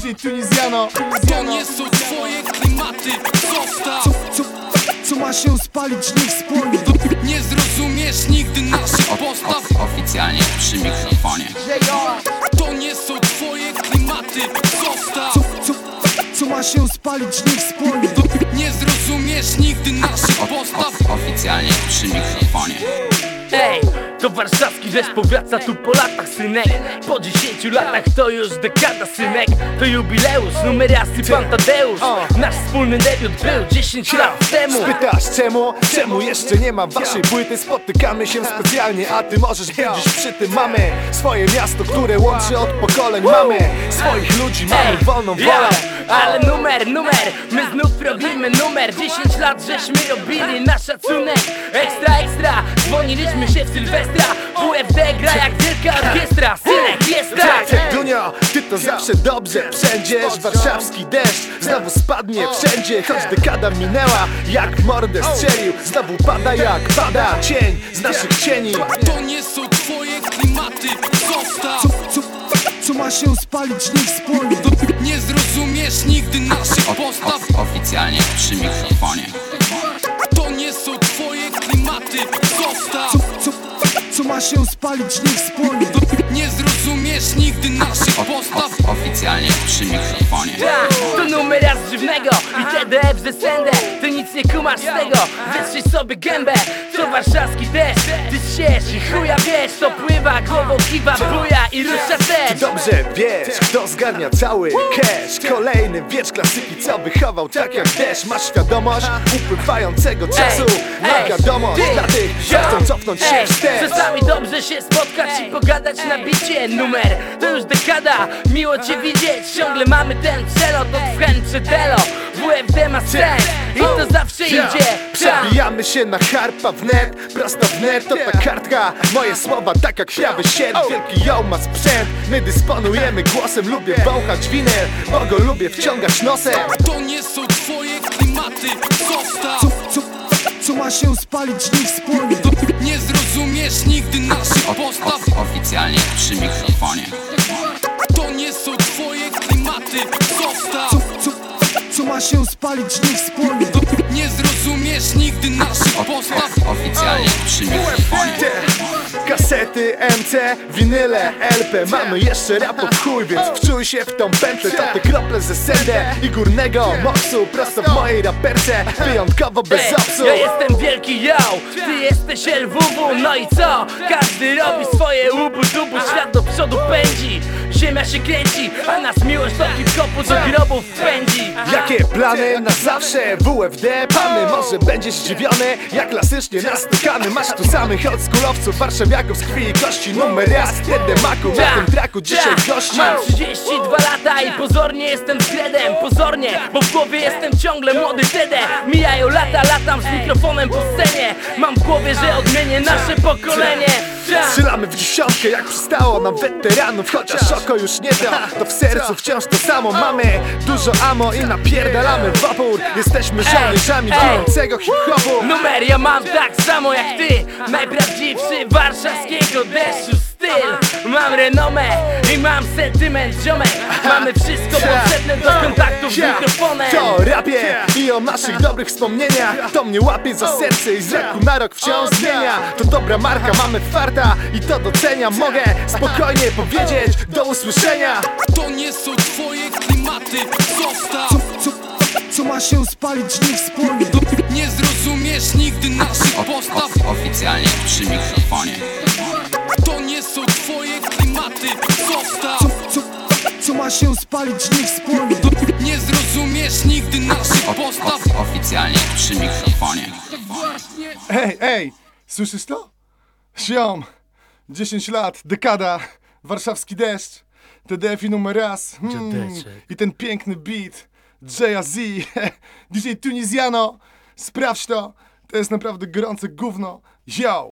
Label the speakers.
Speaker 1: DJ Tunizjano
Speaker 2: To nie są twoje klimaty. Zostaw.
Speaker 1: Co, co, co ma się spalić, niech spłonie.
Speaker 2: Nie zrozumiesz nigdy naszych postaw.
Speaker 3: Of, oficjalnie przy mikrofonie.
Speaker 2: To nie są twoje klimaty. Zostaw.
Speaker 1: Co, co, co ma się spalić, niech spłonie.
Speaker 2: Nie zrozumiesz nigdy naszych postaw.
Speaker 3: Of, oficjalnie przy mikrofonie
Speaker 4: Ej, to warszawski deszcz powraca tu po latach, synek. Po 10 latach to już dekada, synek. To jubileusz, numerasy pan Tadeusz. Nasz wspólny debiut był 10 lat temu.
Speaker 5: Pytasz czemu? Czemu jeszcze nie ma waszej płyty? Spotykamy się specjalnie, a ty możesz być dziś przy tym. Mamy swoje miasto, które łączy od pokoleń. Mamy swoich ludzi, mamy wolną wolę.
Speaker 4: ale numer, numer, my znów robimy numer. 10 lat żeśmy robili nasz szacunek ekstra, dzwoniliśmy się w Sylwestra. WFD gra jak wielka orkiestra. Synek, jest tak!
Speaker 5: Tak, Dunio, ty to zawsze dobrze Przędziesz, warszawski deszcz Znowu spadnie wszędzie, choć dekada minęła Jak mordę strzelił, znowu pada jak pada Cień z naszych cieni.
Speaker 2: To nie są twoje klimaty. Zostaw.
Speaker 1: Co, co, co ma się spalić, niech spłonie
Speaker 2: Nie zrozumiesz nigdy naszych postaw.
Speaker 3: Of, oficjalnie przy mikrofonie
Speaker 2: Zostaw
Speaker 1: Co, co, co ma się spalić, niech spłonie
Speaker 2: Nie nigdy naszych postaw.
Speaker 3: Of, oficjalnie przy mikrofonie.
Speaker 4: Tak, to numer raz żywnego i TDF ze sędę Ty nic nie kumasz z tego, wytrzyj sobie gębę To warszawski deszcz, ty siesz i chuja wiesz To pływa, głową kiwa, buja i rusza też.
Speaker 5: Dobrze wiesz, kto zgarnia cały cash. Kolejny wiecz klasyki, co wychował tak jak deszcz. Masz świadomość upływającego czasu Na wiadomość dla tych, co chcą cofnąć się. wstecz
Speaker 4: Czasami dobrze się spotkać i pogadać na bicie. Numer, to już dekada, miło cię widzieć. Ciągle mamy ten cel, oto chęć delo WFD ma sens. I to zawsze idzie.
Speaker 5: Przebijamy się na harpa wnet, prosto wnet to ta kartka. Moje słowa tak jak chwiawy sied, wielki ją ma sprzęt. My dysponujemy głosem, lubię wąchać winyl Bo go lubię wciągać nosem.
Speaker 2: To nie są twoje klimaty. Zostaw.
Speaker 1: Co, co, co ma się spalić, niech spłonie.
Speaker 2: Nie zrozumiesz nigdy naszych postaw
Speaker 3: Of, oficjalnie przy mikrofonie.
Speaker 2: To nie są twoje klimaty Zostaw.
Speaker 1: Co, co, co ma się spalić, niech spłonie.
Speaker 2: Nie zrozumiesz nigdy naszych postaw
Speaker 3: Of, oficjalnie przy mikrofonie
Speaker 5: Kasety, MC, winyle, LP Mamy jeszcze rap od chuj, więc wczuj się w tą pętlę. To te krople ze sędę i górnego moksu Prosto w mojej raperce, wyjątkowo bez
Speaker 4: Ej,
Speaker 5: opsu
Speaker 4: ja jestem wielki yo, ty jesteś LWW, no i co? Każdy robi swoje łubu dubu, świat do przodu pędzi Ziemia się kręci, a nas miłość do hip-hopu do grobów pędzi.
Speaker 5: Jakie plany na zawsze? WFD Pany może będziesz zdziwiony Jak klasycznie nastukany. Masz tu samych oldschoolowców Warszawiaków z krwi i kości. Numer raz, jeden maku Na tym traku dzisiaj gości.
Speaker 4: Mam 32 lata i pozornie jestem skredem Pozornie, bo w głowie jestem ciągle młody Tede. Mijają lata, latam z mikrofonem po Mam w głowie, że odmienię nasze pokolenie.
Speaker 5: Strzelamy w dziesiątkę jak przystało na weteranów Chociaż oko już nie da, to w sercu wciąż to samo Mamy dużo amo i napierdalamy w opór. Jesteśmy żołnierzami
Speaker 4: Ej.
Speaker 5: gorącego hip-hopu.
Speaker 4: Numer ja mam tak samo jak ty Najprawdziwszy warszawskiego deszczu styl. Mam renomę i mam sentyment ziomek. Mamy wszystko potrzebne do kontaktu z mikrofonem.
Speaker 5: To rapie i o naszych dobrych wspomnieniach. To mnie łapie za serce i z roku na rok wciąż zmienia. To dobra marka, mamy farta i to doceniam. Mogę spokojnie powiedzieć do usłyszenia.
Speaker 2: To nie są twoje klimaty. Zostaw.
Speaker 1: Co, co, co ma się spalić, niech spłonie.
Speaker 2: Nie zrozumiesz nigdy naszych postaw.
Speaker 3: Of, oficjalnie przy mikrofonie.
Speaker 2: To nie są twoje klimaty
Speaker 1: się spalić, niech spłonie
Speaker 2: Nie zrozumiesz nigdy naszych postaw
Speaker 3: Of, oficjalnie przy mikrofonie
Speaker 1: Ej, ej, słyszysz to? Ziom, 10 lat, dekada, warszawski deszcz, TDF i numer raz hmm, i ten piękny beat, Jaya Z, DJ Tunizjano, sprawdź to, to jest naprawdę gorące gówno, yo!